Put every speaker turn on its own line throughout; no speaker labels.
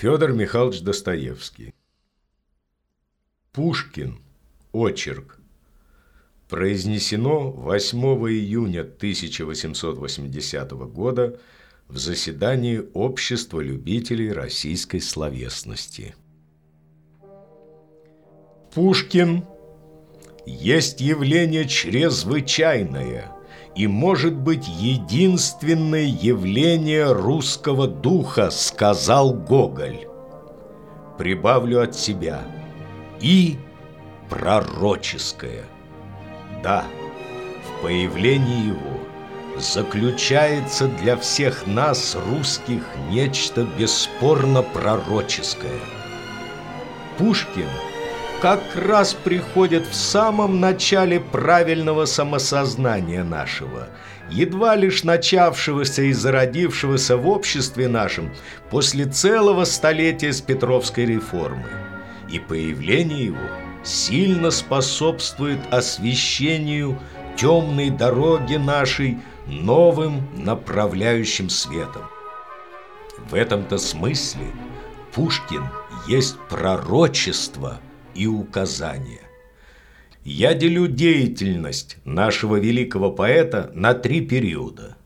Федор Михайлович Достоевский. Пушкин. Очерк. Произнесено 8 июня 1880 года в заседании Общества любителей российской словесности. Пушкин есть явление чрезвычайное – и может быть единственное явление русского духа, сказал Гоголь. Прибавлю от себя. И пророческое. Да, в появлении его заключается для всех нас, русских, нечто бесспорно пророческое. Пушкин – как раз приходят в самом начале правильного самосознания нашего, едва лишь начавшегося и зародившегося в обществе нашем после целого столетия с Петровской реформы. И появление его сильно способствует освещению темной дороги нашей новым направляющим светом. В этом-то смысле Пушкин есть пророчество – и указания. Я делю деятельность нашего великого поэта на три периода.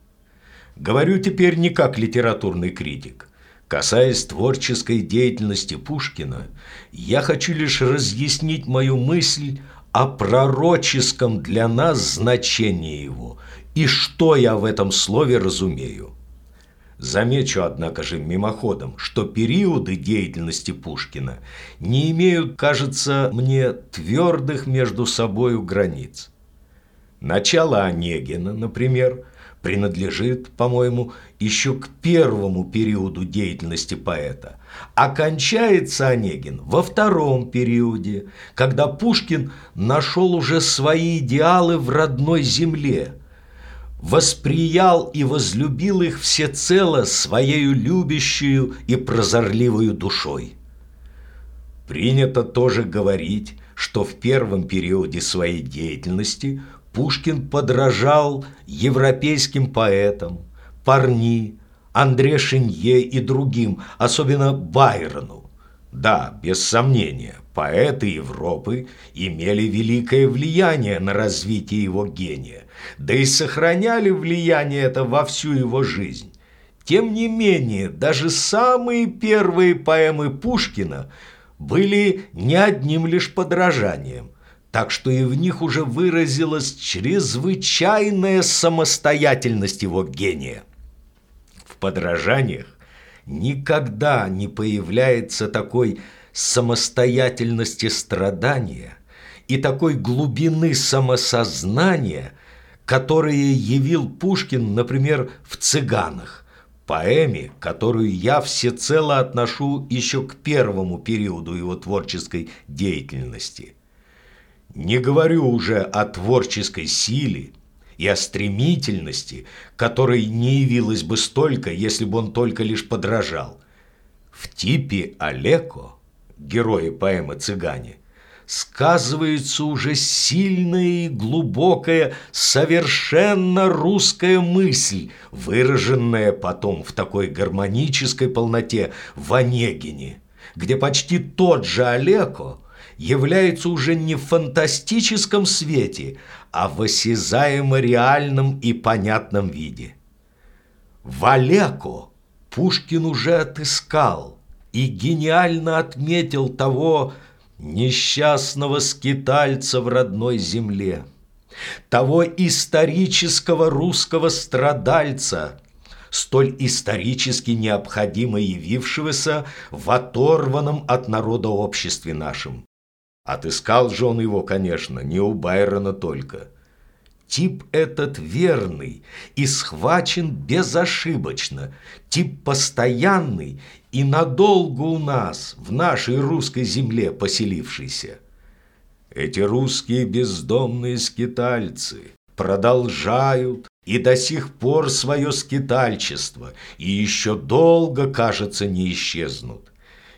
Говорю теперь не как литературный критик. Касаясь творческой деятельности Пушкина, я хочу лишь разъяснить мою мысль о пророческом для нас значении его и что я в этом слове разумею. Замечу, однако же, мимоходом, что периоды деятельности Пушкина не имеют, кажется мне, твердых между собою границ. Начало Онегина, например, принадлежит, по-моему, еще к первому периоду деятельности поэта, а кончается Онегин во втором периоде, когда Пушкин нашел уже свои идеалы в родной земле – восприял и возлюбил их всецело своею любящую и прозорливую душой. Принято тоже говорить, что в первом периоде своей деятельности Пушкин подражал европейским поэтам, Парни, Андре Шинье и другим, особенно Байрону. Да, без сомнения, поэты Европы имели великое влияние на развитие его гения, да и сохраняли влияние это во всю его жизнь. Тем не менее, даже самые первые поэмы Пушкина были не одним лишь подражанием, так что и в них уже выразилась чрезвычайная самостоятельность его гения. В подражаниях никогда не появляется такой самостоятельности страдания и такой глубины самосознания, которые явил Пушкин, например, в «Цыганах», поэме, которую я всецело отношу еще к первому периоду его творческой деятельности. Не говорю уже о творческой силе, и о стремительности, которой не явилось бы столько, если бы он только лишь подражал. В типе Олеко, героя поэмы «Цыгане», сказывается уже сильная и глубокая, совершенно русская мысль, выраженная потом в такой гармонической полноте в Онегине, где почти тот же Олеко является уже не в фантастическом свете, а в осязаемо реальном и понятном виде. Валеко Пушкин уже отыскал и гениально отметил того несчастного скитальца в родной земле, того исторического русского страдальца, столь исторически необходимо явившегося в оторванном от народа обществе нашем. Отыскал же он его, конечно, не у Байрона только. Тип этот верный и схвачен безошибочно, тип постоянный и надолго у нас, в нашей русской земле поселившийся. Эти русские бездомные скитальцы продолжают и до сих пор свое скитальчество, и еще долго, кажется, не исчезнут.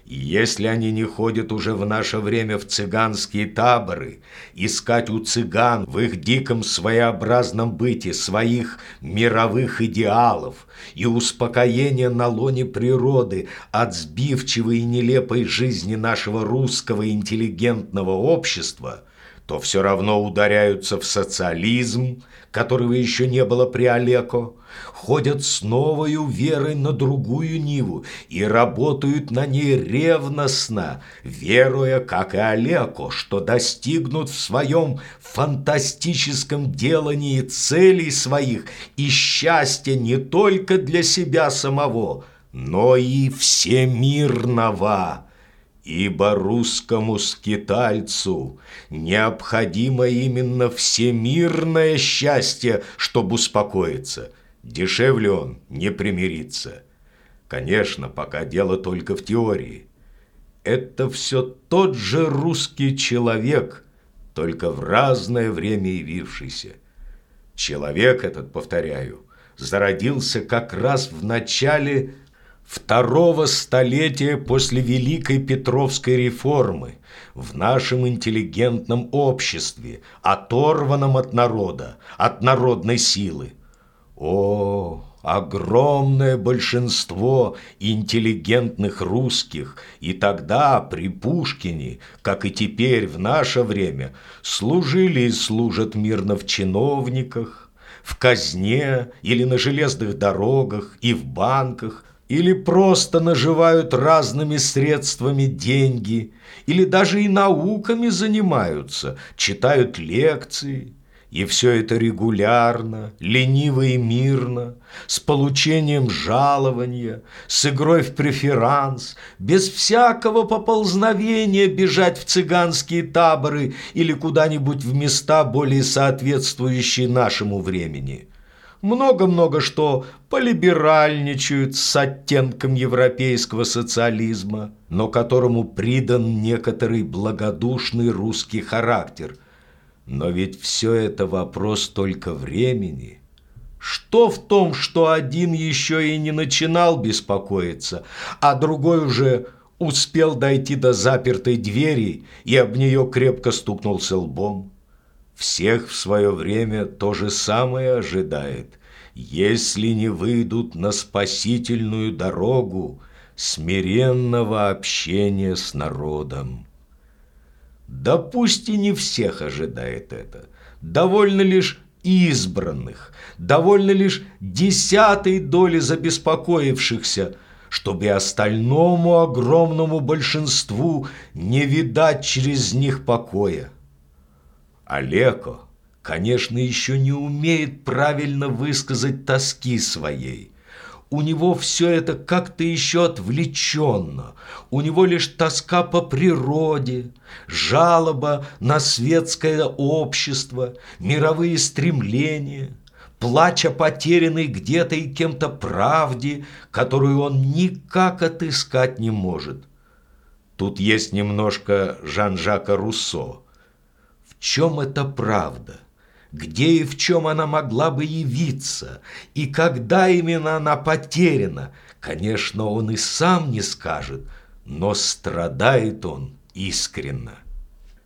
Если они не ходят уже в наше время в цыганские таборы, искать у цыган в их диком своеобразном быте своих мировых идеалов и успокоения на лоне природы от сбивчивой и нелепой жизни нашего русского интеллигентного общества – то все равно ударяются в социализм, которого еще не было при Олеко, ходят с новою верой на другую Ниву и работают на ней ревностно, веруя, как и Олеко, что достигнут в своем фантастическом делании целей своих и счастья не только для себя самого, но и всемирного. Ибо русскому скитальцу необходимо именно всемирное счастье, чтобы успокоиться. Дешевле он не примирится. Конечно, пока дело только в теории. Это все тот же русский человек, только в разное время явившийся. Человек этот, повторяю, зародился как раз в начале второго столетия после Великой Петровской реформы в нашем интеллигентном обществе, оторванном от народа, от народной силы. О, огромное большинство интеллигентных русских и тогда при Пушкине, как и теперь в наше время, служили и служат мирно в чиновниках, в казне или на железных дорогах и в банках, или просто наживают разными средствами деньги, или даже и науками занимаются, читают лекции, и все это регулярно, лениво и мирно, с получением жалования, с игрой в преферанс, без всякого поползновения бежать в цыганские таборы или куда-нибудь в места, более соответствующие нашему времени – много-много что полиберальничают с оттенком европейского социализма, но которому придан некоторый благодушный русский характер. Но ведь все это вопрос только времени. Что в том, что один еще и не начинал беспокоиться, а другой уже успел дойти до запертой двери и об нее крепко стукнулся лбом? Всех в свое время то же самое ожидает, если не выйдут на спасительную дорогу смиренного общения с народом. Да пусть и не всех ожидает это, довольно лишь избранных, довольно лишь десятой доли забеспокоившихся, чтобы остальному огромному большинству не видать через них покоя. Олеко, конечно, еще не умеет правильно высказать тоски своей. У него все это как-то еще отвлеченно. У него лишь тоска по природе, жалоба на светское общество, мировые стремления, плач о потерянной где-то и кем-то правде, которую он никак отыскать не может. Тут есть немножко Жан-Жака Руссо – чем это правда? Где и в чем она могла бы явиться? И когда именно она потеряна? Конечно, он и сам не скажет, но страдает он искренно.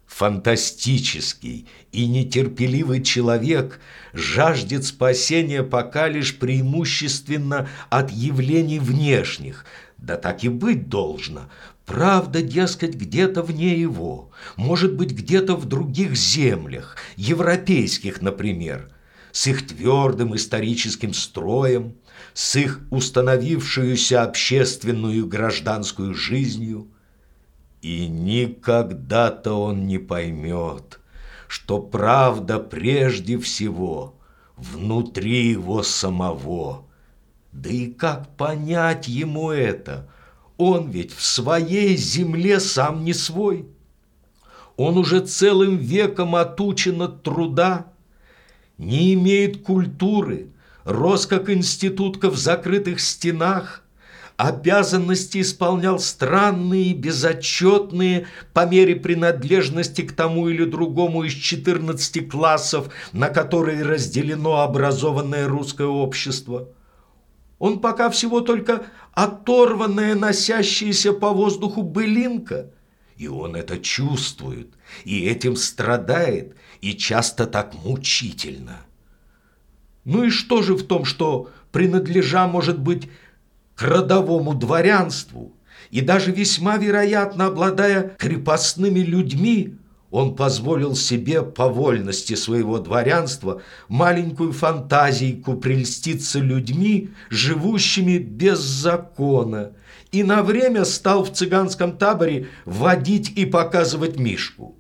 Фантастический и нетерпеливый человек жаждет спасения пока лишь преимущественно от явлений внешних, да так и быть должно, Правда, дескать, где-то вне его, может быть, где-то в других землях, европейских, например, с их твердым историческим строем, с их установившуюся общественную гражданскую жизнью. И никогда-то он не поймет, что правда прежде всего внутри его самого. Да и как понять ему это – он ведь в своей земле сам не свой. Он уже целым веком отучен от труда, не имеет культуры, рос как институтка в закрытых стенах, обязанности исполнял странные безотчетные по мере принадлежности к тому или другому из 14 классов, на которые разделено образованное русское общество – Он пока всего только оторванная, носящаяся по воздуху былинка. И он это чувствует, и этим страдает, и часто так мучительно. Ну и что же в том, что принадлежа, может быть, к родовому дворянству, и даже весьма вероятно обладая крепостными людьми, он позволил себе по вольности своего дворянства маленькую фантазийку прельститься людьми, живущими без закона, и на время стал в цыганском таборе водить и показывать Мишку.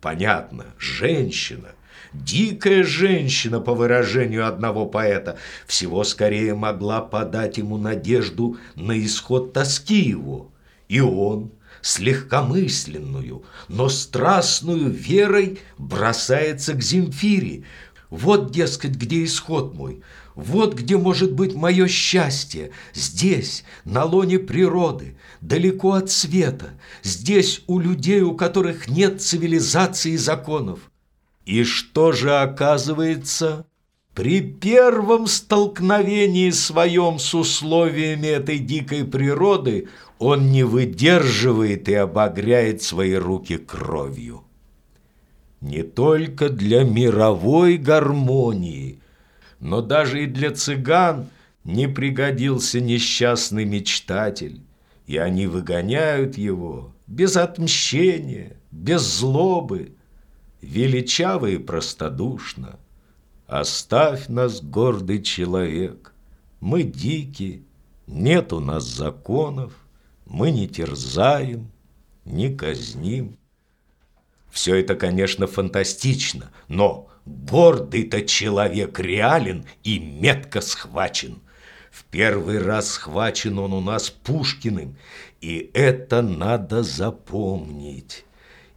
Понятно, женщина, дикая женщина, по выражению одного поэта, всего скорее могла подать ему надежду на исход тоски его, и он – с легкомысленную, но страстную верой бросается к Земфире. Вот, дескать, где исход мой, вот где может быть мое счастье, здесь, на лоне природы, далеко от света, здесь у людей, у которых нет цивилизации и законов. И что же оказывается? При первом столкновении своем с условиями этой дикой природы он не выдерживает и обогряет свои руки кровью. Не только для мировой гармонии, но даже и для цыган не пригодился несчастный мечтатель, и они выгоняют его без отмщения, без злобы, величаво и простодушно. Оставь нас, гордый человек, мы дики, нет у нас законов, мы не терзаем, не казним. Все это, конечно, фантастично, но гордый-то человек реален и метко схвачен. В первый раз схвачен он у нас Пушкиным, и это надо запомнить.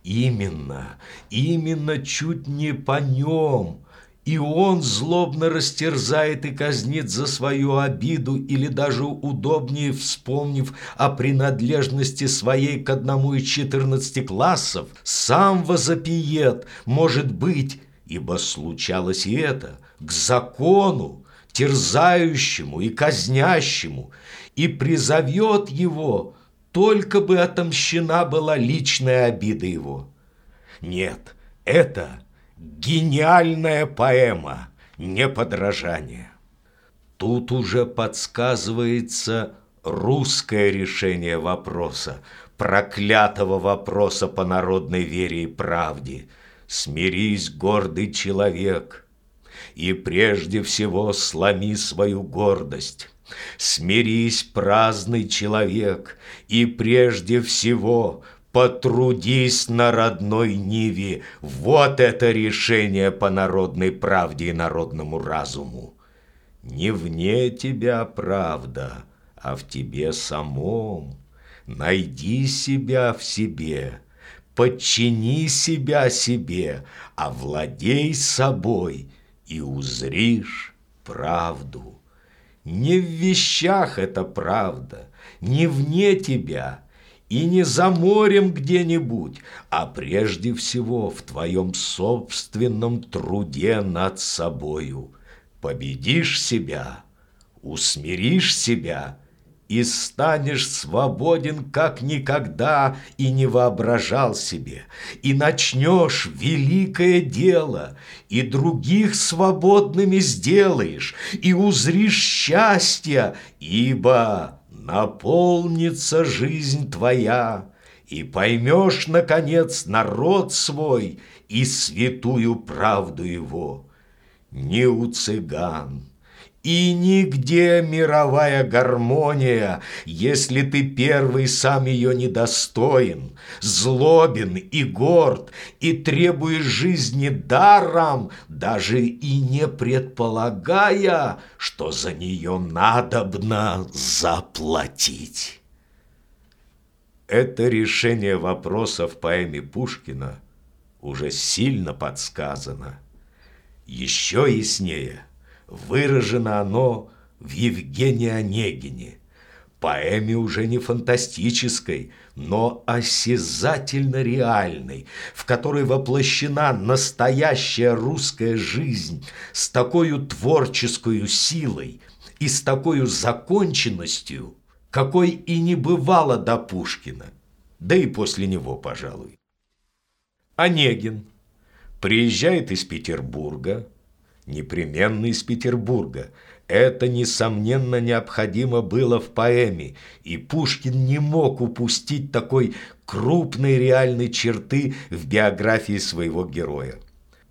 Именно, именно чуть не по нем – и он злобно растерзает и казнит за свою обиду или даже удобнее вспомнив о принадлежности своей к одному из четырнадцати классов, сам возопиет, может быть, ибо случалось и это, к закону, терзающему и казнящему, и призовет его, только бы отомщена была личная обида его. Нет, это – Гениальная поэма, не подражание. Тут уже подсказывается русское решение вопроса, проклятого вопроса по народной вере и правде. Смирись, гордый человек, и прежде всего сломи свою гордость. Смирись, праздный человек, и прежде всего Потрудись на родной Ниве. Вот это решение по народной правде и народному разуму. Не вне тебя правда, а в тебе самом. Найди себя в себе, подчини себя себе, овладей собой и узришь правду. Не в вещах это правда, не вне тебя – и не за морем где-нибудь, а прежде всего в твоем собственном труде над собою. Победишь себя, усмиришь себя и станешь свободен, как никогда и не воображал себе, и начнешь великое дело, и других свободными сделаешь, и узришь счастье, ибо наполнится жизнь твоя, и поймешь, наконец, народ свой и святую правду его. Не у цыган, и нигде мировая гармония, если ты первый сам ее недостоин, злобен и горд, и требуешь жизни даром, даже и не предполагая, что за нее надобно заплатить. Это решение вопроса в поэме Пушкина уже сильно подсказано. Еще яснее – Выражено оно в Евгении Онегине, поэме уже не фантастической, но осязательно реальной, в которой воплощена настоящая русская жизнь с такой творческой силой, и с такой законченностью, какой и не бывало до Пушкина, да и после него, пожалуй. Онегин приезжает из Петербурга, непременно из Петербурга. Это, несомненно, необходимо было в поэме, и Пушкин не мог упустить такой крупной реальной черты в биографии своего героя.